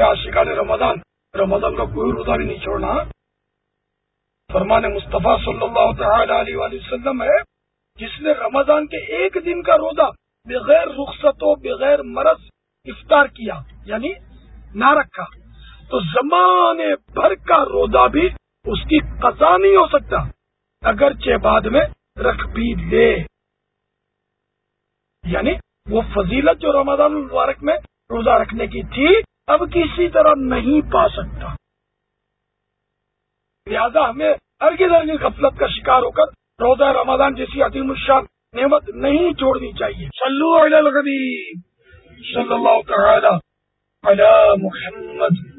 عاشقان رمضان رمضان کا کوئی روزہ بھی نہیں چھوڑنا۔ فرمان مصطفیٰ صلی اللہ تعالی علیہ وسلم ہے، جس نے رمضان کے ایک دن کا روزہ بغیر رخصت و بغیر مرض افطار کیا یعنی نہ رکھا، تو زمانے بھر کا روزہ بھی اس کی قضا نہیں ہو سکتا، اگرچہ بعد میں رکھ بھی لے۔ یعنی وہ فضیلت جو رمضان المبارک میں روزہ رکھنے کی تھی اب کسی طرح نہیں پا سکتا۔ لہذا ہمیں ہر کی غفلت کا شکار ہو کر روزہ رمضان جیسی عظیم الشان نعمت نہیں چھوڑنی چاہیے۔ صلو علی الغبی صلی اللہ تعالی علی محمد۔